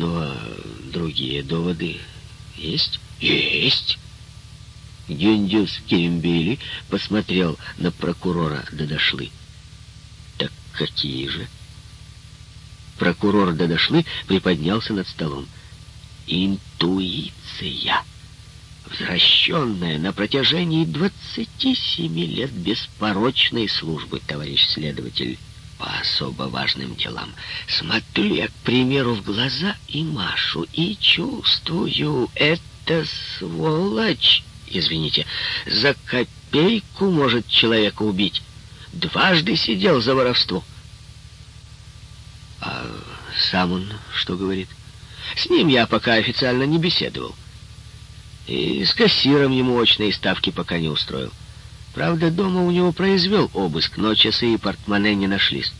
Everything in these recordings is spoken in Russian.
А другие доводы есть? Есть. Гюндюс Керембейли посмотрел на прокурора Дадошлы. Так какие же? Прокурор Дадошлы приподнялся над столом. Интуиция, возвращенная на протяжении 27 лет беспорочной службы, товарищ следователь, по особо важным делам. Смотрю я, к примеру, в глаза и Машу, и чувствую, это сволочь, извините, за копейку может человека убить. Дважды сидел за воровство. А сам он что говорит? С ним я пока официально не беседовал. И с кассиром ему очные ставки пока не устроил. Правда, дома у него произвел обыск, но часы и портмоне не нашлись.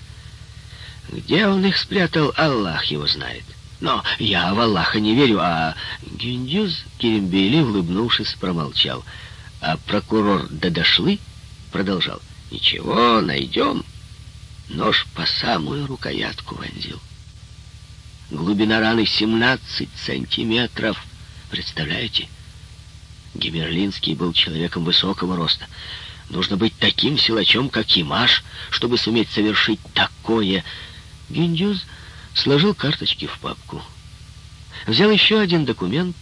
Где он их спрятал, Аллах его знает. Но я в Аллаха не верю, а... Гюндюз Керембейли, улыбнувшись, промолчал. А прокурор Дадошлы продолжал. Ничего, найдем. Нож по самую рукоятку вонзил. Глубина раны 17 сантиметров. Представляете? Гимерлинский был человеком высокого роста. Нужно быть таким силачом, как Имаш, чтобы суметь совершить такое. Гюндюз сложил карточки в папку. Взял еще один документ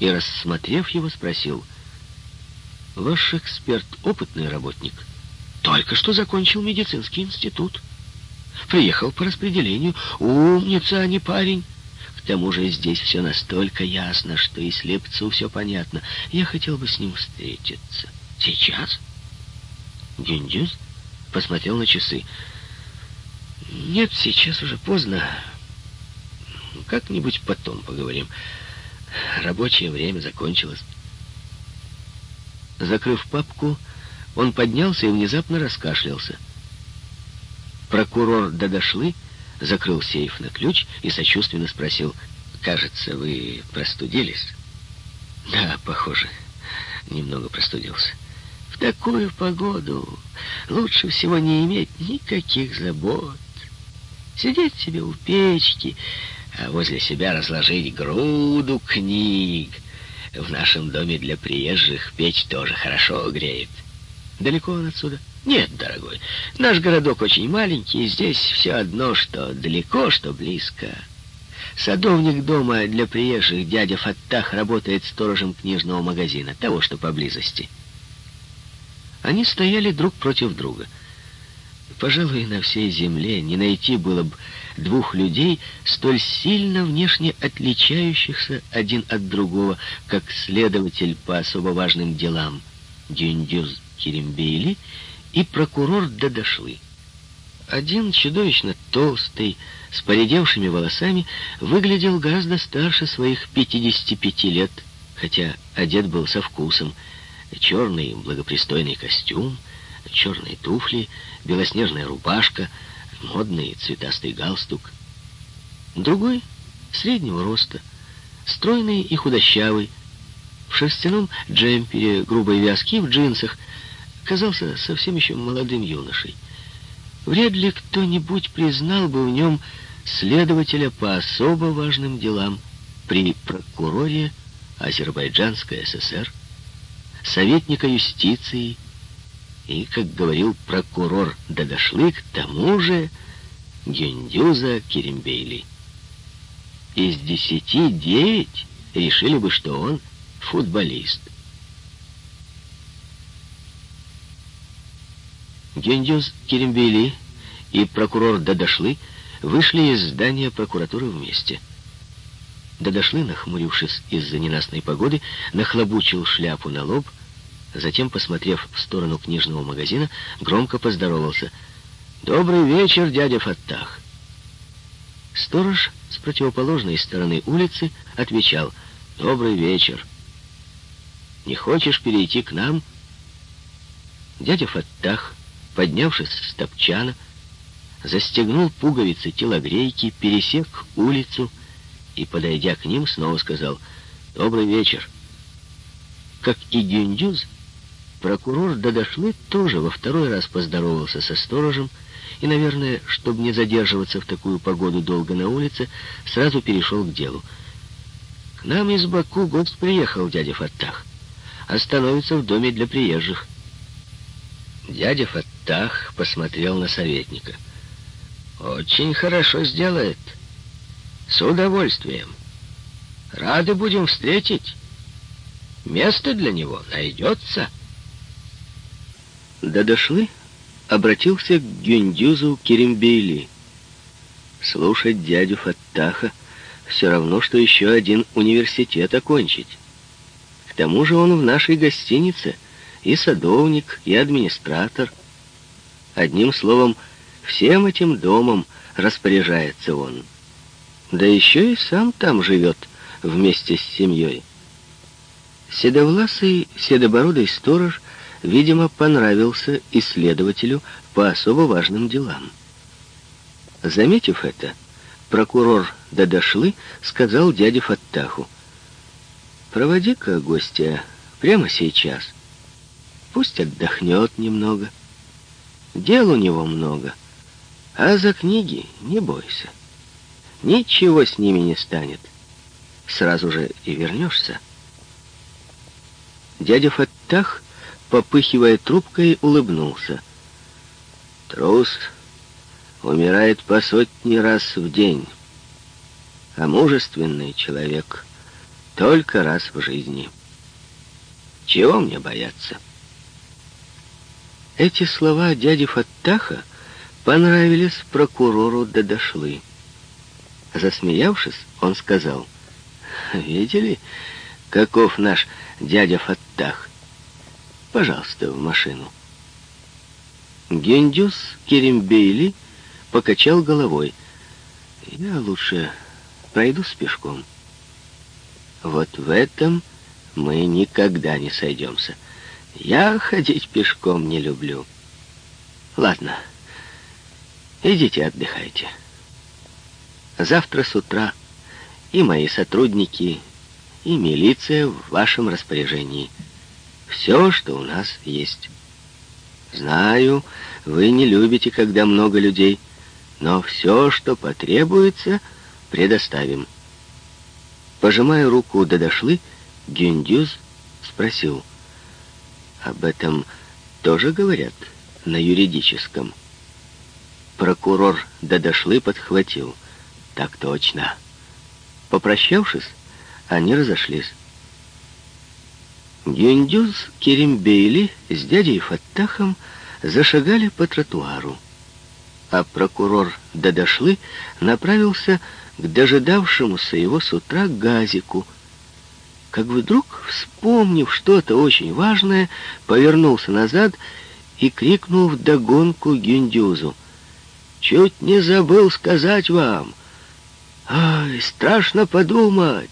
и, рассмотрев его, спросил. «Ваш эксперт — опытный работник. Только что закончил медицинский институт. Приехал по распределению. Умница, а не парень». К тому же здесь все настолько ясно, что и слепцу все понятно. Я хотел бы с ним встретиться. Сейчас? Гюндюз посмотрел на часы. Нет, сейчас уже поздно. Как-нибудь потом поговорим. Рабочее время закончилось. Закрыв папку, он поднялся и внезапно раскашлялся. Прокурор Дадошлы закрыл сейф на ключ и сочувственно спросил, «Кажется, вы простудились?» «Да, похоже, немного простудился». «В такую погоду лучше всего не иметь никаких забот. Сидеть себе у печки, а возле себя разложить груду книг. В нашем доме для приезжих печь тоже хорошо греет. Далеко он отсюда?» Нет, дорогой, наш городок очень маленький, и здесь все одно, что далеко, что близко. Садовник дома для приезжих, дядя Фаттах, работает сторожем книжного магазина, того, что поблизости. Они стояли друг против друга. Пожалуй, на всей земле не найти было бы двух людей, столь сильно внешне отличающихся один от другого, как следователь по особо важным делам Дюндюз Керембейли и прокурор Дадашвы. Один чудовищно толстый, с поредевшими волосами, выглядел гораздо старше своих 55 лет, хотя одет был со вкусом. Черный благопристойный костюм, черные туфли, белоснежная рубашка, модный цветастый галстук. Другой, среднего роста, стройный и худощавый, в шерстяном джемпере, грубой вязки, в джинсах, казался совсем еще молодым юношей. Вряд ли кто-нибудь признал бы в нем следователя по особо важным делам при прокуроре Азербайджанской ССР, советника юстиции и, как говорил прокурор Дадашлык, тому же Гендюза Керембейли. Из десяти девять решили бы, что он футболист. Гендюз Керембейли и прокурор Дадашлы вышли из здания прокуратуры вместе. Дадашлы, нахмурившись из-за ненастной погоды, нахлобучил шляпу на лоб, затем, посмотрев в сторону книжного магазина, громко поздоровался. «Добрый вечер, дядя Фаттах!» Сторож с противоположной стороны улицы отвечал «Добрый вечер!» «Не хочешь перейти к нам?» Дядя Фаттах поднявшись с топчана, застегнул пуговицы телогрейки, пересек улицу и, подойдя к ним, снова сказал «Добрый вечер». Как и Гюндюз, прокурор Дадошлы тоже во второй раз поздоровался со сторожем и, наверное, чтобы не задерживаться в такую погоду долго на улице, сразу перешел к делу. «К нам из Баку гость приехал, дядя Фаттах. Остановится в доме для приезжих». Дядя Фаттах посмотрел на советника. «Очень хорошо сделает. С удовольствием. Рады будем встретить. Место для него найдется». Дадашли обратился к Гюндюзу Керимбейли. Слушать дядю Фаттаха все равно, что еще один университет окончить. К тому же он в нашей гостинице и садовник, и администратор. Одним словом, всем этим домом распоряжается он. Да еще и сам там живет вместе с семьей. Седовласый, седобородый сторож видимо, понравился исследователю по особо важным делам. Заметив это, прокурор Дадошлы сказал дяде Фаттаху, «Проводи-ка гостя прямо сейчас. Пусть отдохнет немного. Дел у него много, а за книги не бойся. Ничего с ними не станет. Сразу же и вернешься». Дядя Фаттах попыхивая трубкой, улыбнулся. Трус умирает по сотни раз в день, а мужественный человек только раз в жизни. Чего мне бояться? Эти слова дяди Фаттаха понравились прокурору Дадошлы. Засмеявшись, он сказал, «Видели, каков наш дядя Фаттах? Пожалуйста, в машину. Гендюс Керимбейли покачал головой. Я лучше пройдусь пешком. Вот в этом мы никогда не сойдемся. Я ходить пешком не люблю. Ладно, идите отдыхайте. Завтра с утра и мои сотрудники, и милиция в вашем распоряжении — все, что у нас есть. Знаю, вы не любите, когда много людей, но все, что потребуется, предоставим. Пожимая руку Дадошлы, Гюндюз спросил, об этом тоже говорят на юридическом? Прокурор Дадошлы подхватил, так точно. Попрощавшись, они разошлись. Гюндюз Керимбейли с дядей Фаттахом зашагали по тротуару, а прокурор Дадошлы направился к дожидавшемуся его с утра газику, как вдруг, вспомнив что-то очень важное, повернулся назад и крикнул вдогонку Гюндюзу. «Чуть не забыл сказать вам! Ай, страшно подумать!»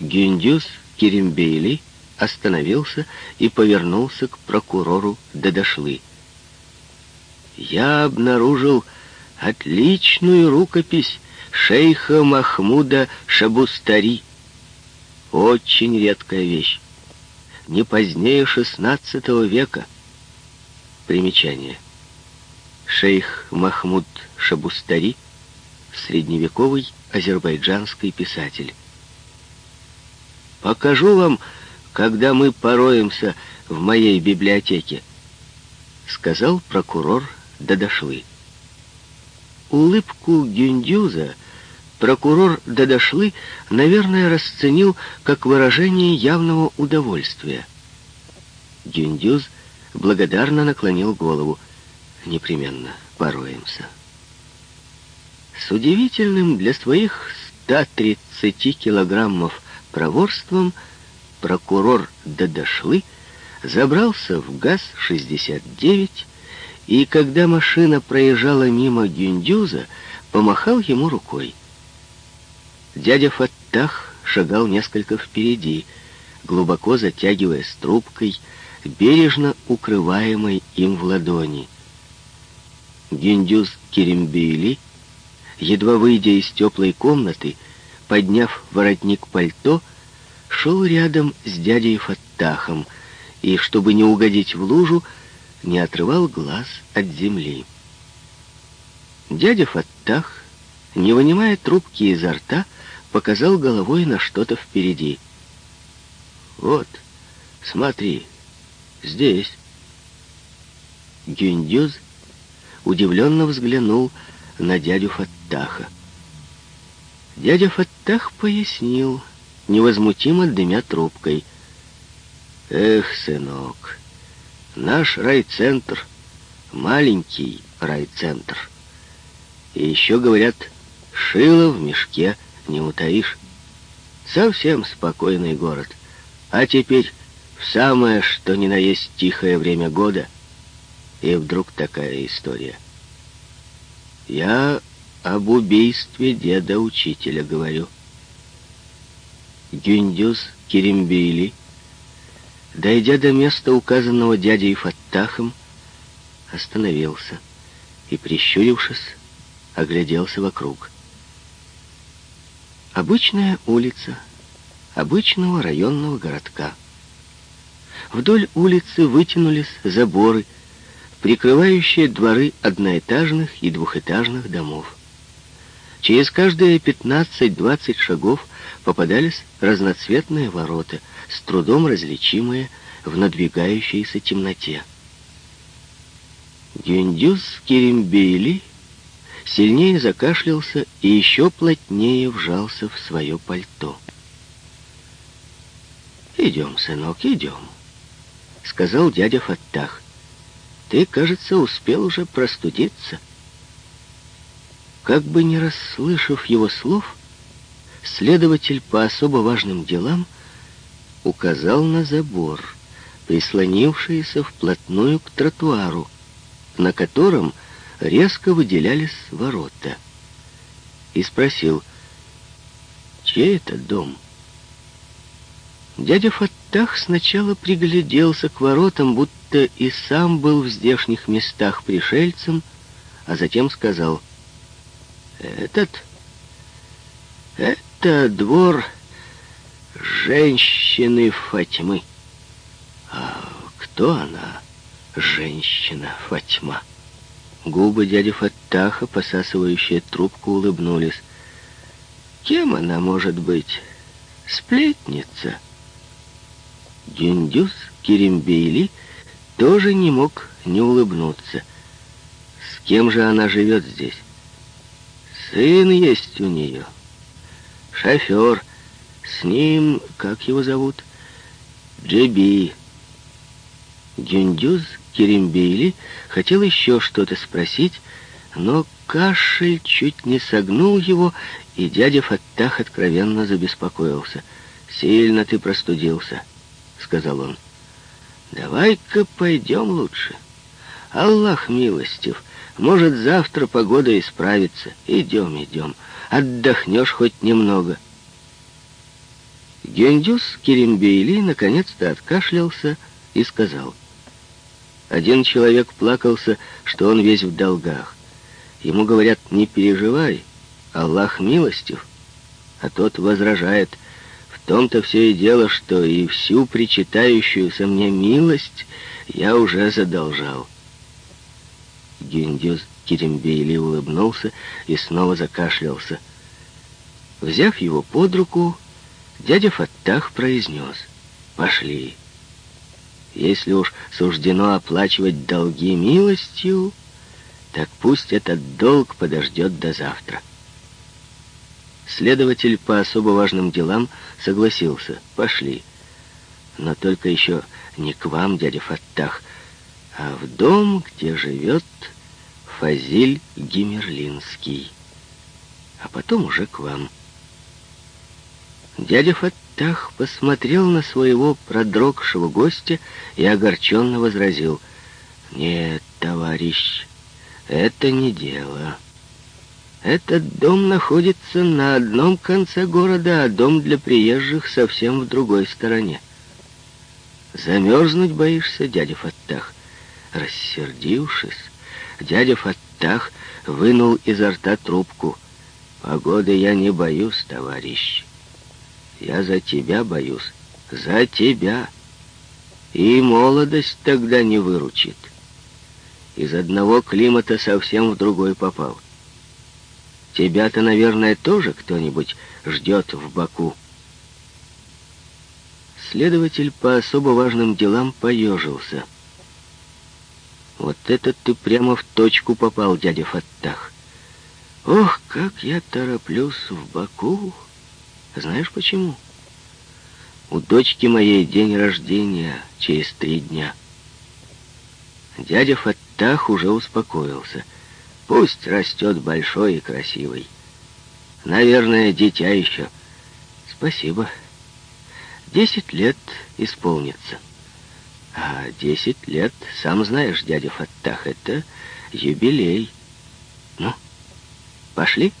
Гюндюз Керимбейли остановился и повернулся к прокурору Дадошлы. «Я обнаружил отличную рукопись шейха Махмуда Шабустари. Очень редкая вещь. Не позднее XVI века. Примечание. Шейх Махмуд Шабустари — средневековый азербайджанский писатель. Покажу вам, когда мы пороемся в моей библиотеке», — сказал прокурор Дадошлы. Улыбку Гюндюза прокурор Дадошлы, наверное, расценил как выражение явного удовольствия. Гюндюз благодарно наклонил голову. «Непременно пороемся». С удивительным для своих 130 килограммов проворством прокурор Дадошлы забрался в ГАЗ-69 и, когда машина проезжала мимо Гюндюза, помахал ему рукой. Дядя Фаттах шагал несколько впереди, глубоко затягиваясь трубкой, бережно укрываемой им в ладони. Гюндюз Керембейли, едва выйдя из теплой комнаты, подняв воротник пальто, шел рядом с дядей Фаттахом и, чтобы не угодить в лужу, не отрывал глаз от земли. Дядя Фаттах, не вынимая трубки изо рта, показал головой на что-то впереди. «Вот, смотри, здесь». Гюндюз удивленно взглянул на дядю Фаттаха. Дядя Фаттах пояснил, невозмутимо дымя трубкой. «Эх, сынок, наш райцентр, маленький райцентр. И еще, говорят, шило в мешке не утаишь. Совсем спокойный город. А теперь в самое, что ни на есть тихое время года, и вдруг такая история. Я об убийстве деда-учителя говорю. Гюндюз Керимбейли, дойдя до места, указанного дядей Фаттахом, остановился и, прищурившись, огляделся вокруг. Обычная улица обычного районного городка. Вдоль улицы вытянулись заборы, прикрывающие дворы одноэтажных и двухэтажных домов. Через каждые 15-20 шагов попадались разноцветные ворота, с трудом различимые в надвигающейся темноте. Гюндюз Керимбейли сильнее закашлялся и еще плотнее вжался в свое пальто. «Идем, сынок, идем», — сказал дядя Фаттах. «Ты, кажется, успел уже простудиться». Как бы не расслышав его слов, следователь по особо важным делам указал на забор, прислонившийся вплотную к тротуару, на котором резко выделялись ворота, и спросил, чей это дом? Дядя Фаттах сначала пригляделся к воротам, будто и сам был в здешних местах пришельцем, а затем сказал, «Этот, это двор женщины Фатьмы». «А кто она, женщина Фатьма?» Губы дяди Фаттаха, посасывающие трубку, улыбнулись. «Кем она может быть? Сплетница?» Дюндюс Керимбейли тоже не мог не улыбнуться. С кем же она живет здесь? Сын есть у нее. Шофер. С ним, как его зовут? Джеби. Дюндюз Керимбейли хотел еще что-то спросить, но кашель чуть не согнул его, и дядя Фаттах откровенно забеспокоился. «Сильно ты простудился» сказал он. «Давай-ка пойдем лучше. Аллах милостив. Может, завтра погода исправится. Идем, идем. Отдохнешь хоть немного». Гендюс Керимбейли наконец-то откашлялся и сказал. Один человек плакался, что он весь в долгах. Ему говорят, не переживай, Аллах милостив. А тот возражает, том-то все и дело, что и всю причитающуюся мне милость я уже задолжал. Гюндюз Керембейли улыбнулся и снова закашлялся. Взяв его под руку, дядя Фаттах произнес «Пошли». Если уж суждено оплачивать долги милостью, так пусть этот долг подождет до завтра. Следователь по особо важным делам согласился. Пошли. Но только еще не к вам, дядя Фаттах, а в дом, где живет Фазиль Гимерлинский. А потом уже к вам. Дядя Фаттах посмотрел на своего продрогшего гостя и огорченно возразил. «Нет, товарищ, это не дело». Этот дом находится на одном конце города, а дом для приезжих совсем в другой стороне. Замерзнуть боишься, дядя Фаттах? Рассердившись, дядя Фаттах вынул изо рта трубку. Погоды я не боюсь, товарищ. Я за тебя боюсь. За тебя. И молодость тогда не выручит. из одного климата совсем в другой попал. Тебя-то, наверное, тоже кто-нибудь ждет в Баку. Следователь по особо важным делам поежился. Вот это ты прямо в точку попал, дядя Фаттах. Ох, как я тороплюсь в Баку. Знаешь почему? У дочки моей день рождения через три дня. Дядя Фаттах уже успокоился. Пусть растет большой и красивый. Наверное, дитя еще. Спасибо. Десять лет исполнится. Десять лет, сам знаешь, дядя Фаттах, это юбилей. Ну, пошли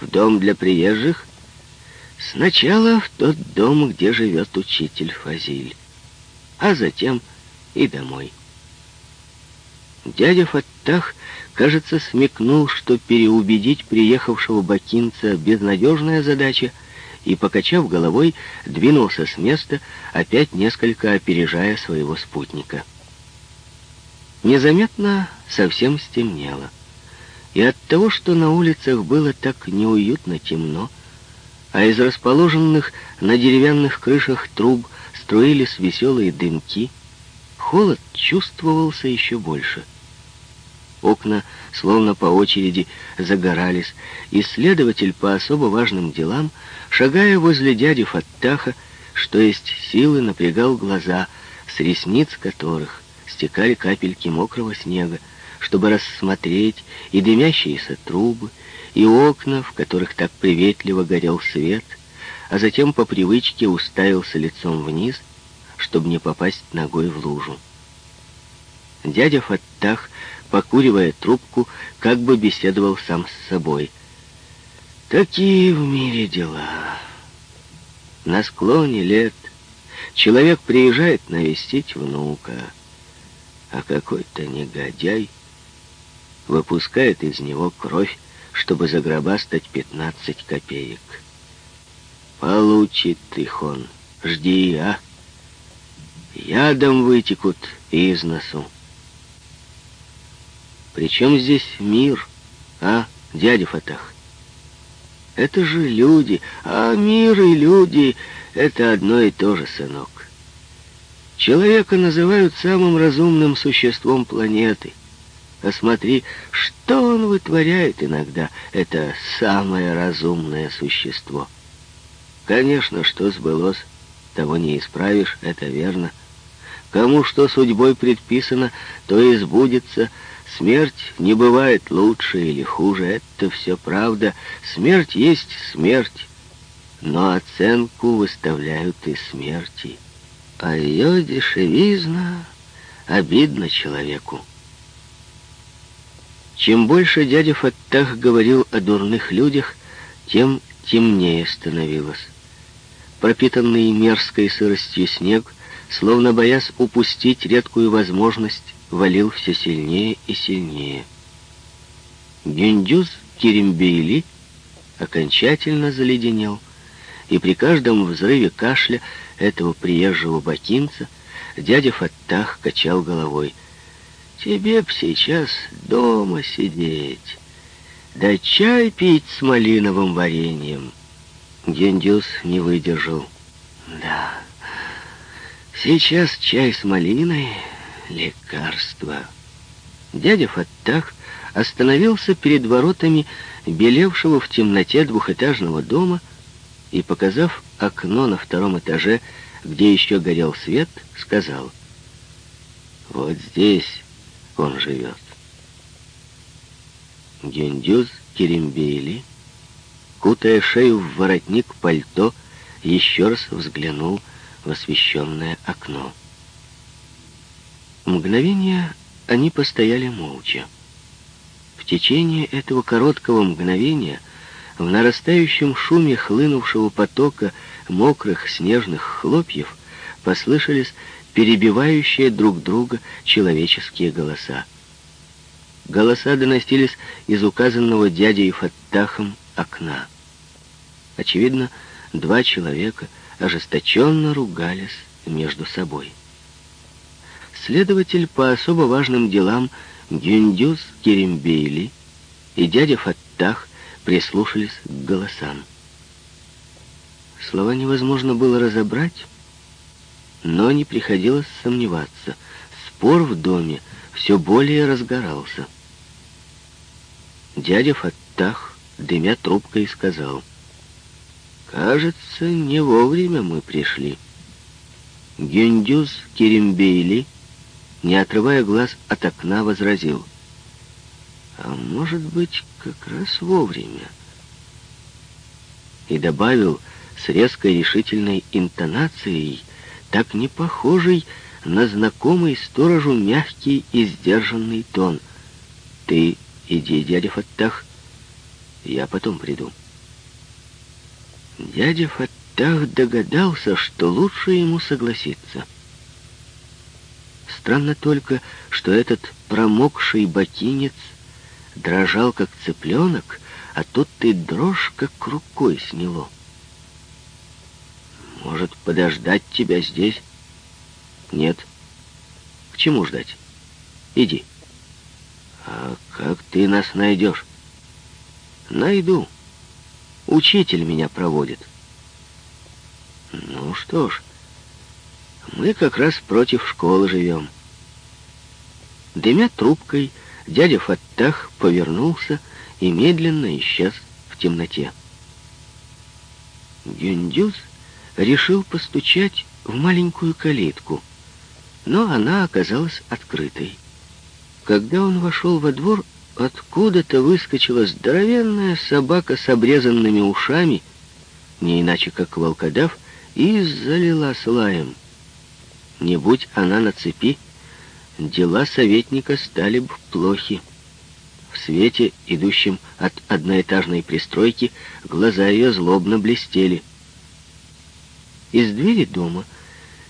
в дом для приезжих. Сначала в тот дом, где живет учитель Фазиль, а затем и домой. Дядя Фаттах, кажется, смекнул, что переубедить приехавшего бакинца безнадежная задача, и, покачав головой, двинулся с места, опять несколько опережая своего спутника. Незаметно совсем стемнело. И от того, что на улицах было так неуютно темно, а из расположенных на деревянных крышах труб струились веселые дымки, холод чувствовался еще больше — Окна, словно по очереди, загорались, и следователь по особо важным делам, шагая возле дяди Фаттаха, что есть силы, напрягал глаза, с ресниц которых стекали капельки мокрого снега, чтобы рассмотреть и дымящиеся трубы, и окна, в которых так приветливо горел свет, а затем по привычке уставился лицом вниз, чтобы не попасть ногой в лужу. Дядя Фаттах покуривая трубку, как бы беседовал сам с собой. Такие в мире дела. На склоне лет человек приезжает навестить внука, а какой-то негодяй выпускает из него кровь, чтобы загробастать пятнадцать копеек. Получит их он. Жди, а? Ядом вытекут из носу. Причем здесь мир, а, дядя Фатах? Это же люди, а мир и люди — это одно и то же, сынок. Человека называют самым разумным существом планеты. А смотри, что он вытворяет иногда, это самое разумное существо. Конечно, что сбылось, того не исправишь, это верно. Кому что судьбой предписано, то и сбудется — Смерть не бывает лучше или хуже, это все правда. Смерть есть смерть, но оценку выставляют и смерти. А ее дешевизна обидно человеку. Чем больше дядя Фаттах говорил о дурных людях, тем темнее становилось. Пропитанный мерзкой сыростью снег, словно боясь упустить редкую возможность валил все сильнее и сильнее. Гюндюз Киримбейли окончательно заледенел, и при каждом взрыве кашля этого приезжего бакинца дядя Фаттах качал головой. «Тебе б сейчас дома сидеть, да чай пить с малиновым вареньем». Гендюс не выдержал. «Да, сейчас чай с малиной лекарство. Дядя Фаттах остановился перед воротами белевшего в темноте двухэтажного дома и, показав окно на втором этаже, где еще горел свет, сказал, «Вот здесь он живет». Гендюз Керембейли, кутая шею в воротник пальто, еще раз взглянул в освещенное окно. Мгновение они постояли молча. В течение этого короткого мгновения в нарастающем шуме хлынувшего потока мокрых снежных хлопьев послышались перебивающие друг друга человеческие голоса. Голоса доносились из указанного дядей Фаттахом окна. Очевидно, два человека ожесточенно ругались между собой. Следователь по особо важным делам Гюндюз Керимбейли и дядя Фаттах прислушались к голосам. Слова невозможно было разобрать, но не приходилось сомневаться. Спор в доме все более разгорался. Дядя Фаттах, дымя трубкой, сказал, «Кажется, не вовремя мы пришли». Гюндюз Керимбейли, не отрывая глаз от окна, возразил, «А может быть, как раз вовремя». И добавил с резкой решительной интонацией, так не похожий на знакомый сторожу мягкий и сдержанный тон. «Ты иди, дядя Фаттах, я потом приду». Дядя Фаттах догадался, что лучше ему согласиться. Странно только, что этот промокший ботинец дрожал, как цыпленок, а тут ты дрожь, как рукой сняло. Может, подождать тебя здесь? Нет. К чему ждать? Иди. А как ты нас найдешь? Найду. Учитель меня проводит. Ну что ж, мы как раз против школы живем. Дымя трубкой, дядя Фаттах повернулся и медленно исчез в темноте. Гюндюз решил постучать в маленькую калитку, но она оказалась открытой. Когда он вошел во двор, откуда-то выскочила здоровенная собака с обрезанными ушами, не иначе как волкодав, и залила слаем. Не будь она на цепи, дела советника стали бы плохи. В свете, идущем от одноэтажной пристройки, глаза ее злобно блестели — из двери дома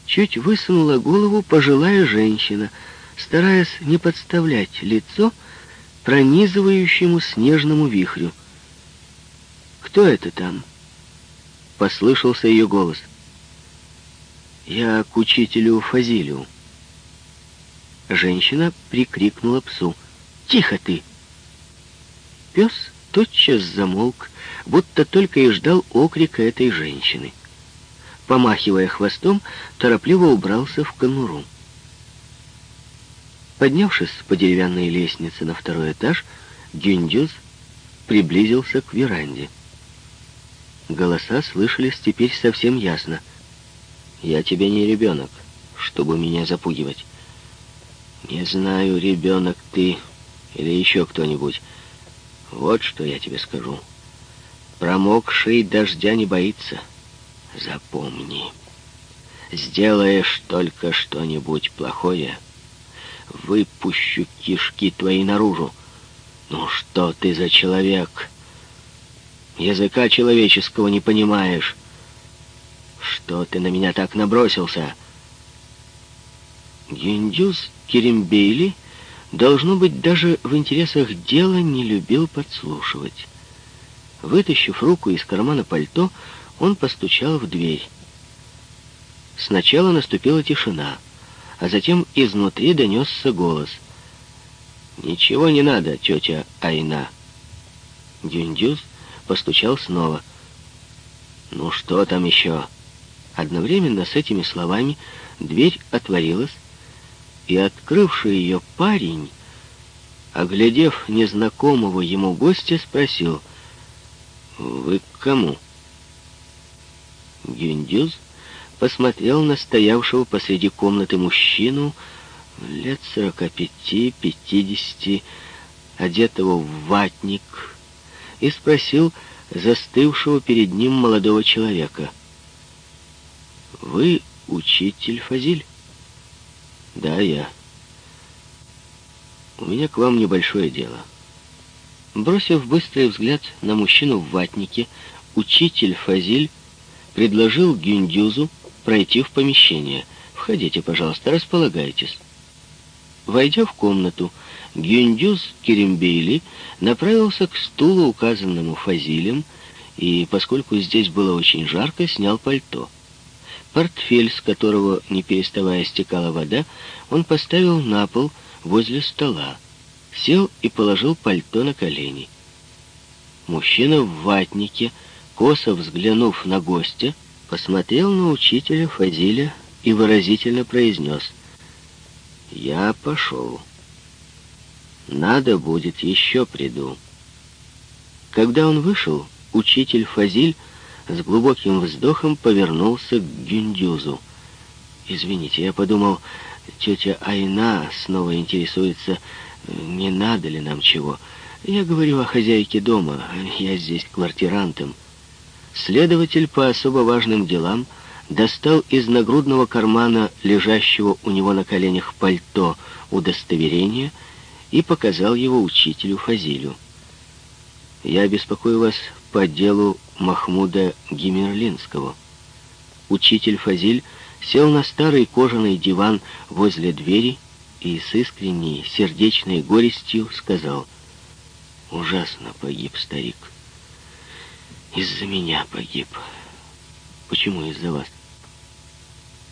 чуть высунула голову пожилая женщина, стараясь не подставлять лицо пронизывающему снежному вихрю. «Кто это там?» — послышался ее голос. «Я к учителю Фазилию». Женщина прикрикнула псу. «Тихо ты!» Пес тотчас замолк, будто только и ждал окрика этой женщины помахивая хвостом, торопливо убрался в конуру. Поднявшись по деревянной лестнице на второй этаж, Гюндюз приблизился к веранде. Голоса слышались теперь совсем ясно. «Я тебе не ребенок, чтобы меня запугивать. Не знаю, ребенок ты или еще кто-нибудь. Вот что я тебе скажу. Промокший дождя не боится». Запомни, сделаешь только что-нибудь плохое, выпущу кишки твои наружу. Ну что ты за человек? Языка человеческого не понимаешь. Что ты на меня так набросился? Гендюс Керимбейли, должно быть, даже в интересах дела не любил подслушивать. Вытащив руку из кармана пальто, он постучал в дверь. Сначала наступила тишина, а затем изнутри донесся голос. «Ничего не надо, тетя Айна». Дюндюз постучал снова. «Ну что там еще?» Одновременно с этими словами дверь отворилась, и открывший ее парень, оглядев незнакомого ему гостя, спросил, «Вы к кому?» Гюндюз посмотрел на стоявшего посреди комнаты мужчину лет сорока пяти-пятидесяти, одетого в ватник, и спросил застывшего перед ним молодого человека. «Вы учитель Фазиль?» «Да, я. У меня к вам небольшое дело». Бросив быстрый взгляд на мужчину в ватнике, учитель Фазиль предложил Гюндюзу пройти в помещение. «Входите, пожалуйста, располагайтесь». Войдя в комнату, Гюндюз Керембейли направился к стулу, указанному Фазилем, и, поскольку здесь было очень жарко, снял пальто. Портфель, с которого, не переставая, стекала вода, он поставил на пол возле стола, сел и положил пальто на колени. Мужчина в ватнике, косо взглянув на гостя, посмотрел на учителя Фазиля и выразительно произнес «Я пошел. Надо будет, еще приду». Когда он вышел, учитель Фазиль с глубоким вздохом повернулся к Гюндюзу. «Извините, я подумал, тетя Айна снова интересуется, не надо ли нам чего. Я говорю о хозяйке дома, я здесь квартирантом». Следователь по особо важным делам достал из нагрудного кармана, лежащего у него на коленях пальто, удостоверение и показал его учителю Фазилю. «Я беспокою вас по делу Махмуда Гимерлинского». Учитель Фазиль сел на старый кожаный диван возле двери и с искренней сердечной горестью сказал, «Ужасно погиб старик. Из-за меня погиб. Почему из-за вас?»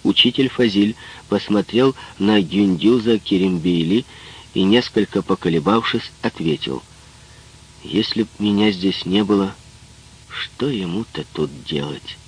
Учитель Фазиль посмотрел на Гюндюза Керембейли и, несколько поколебавшись, ответил, «Если б меня здесь не было, что ему-то тут делать?»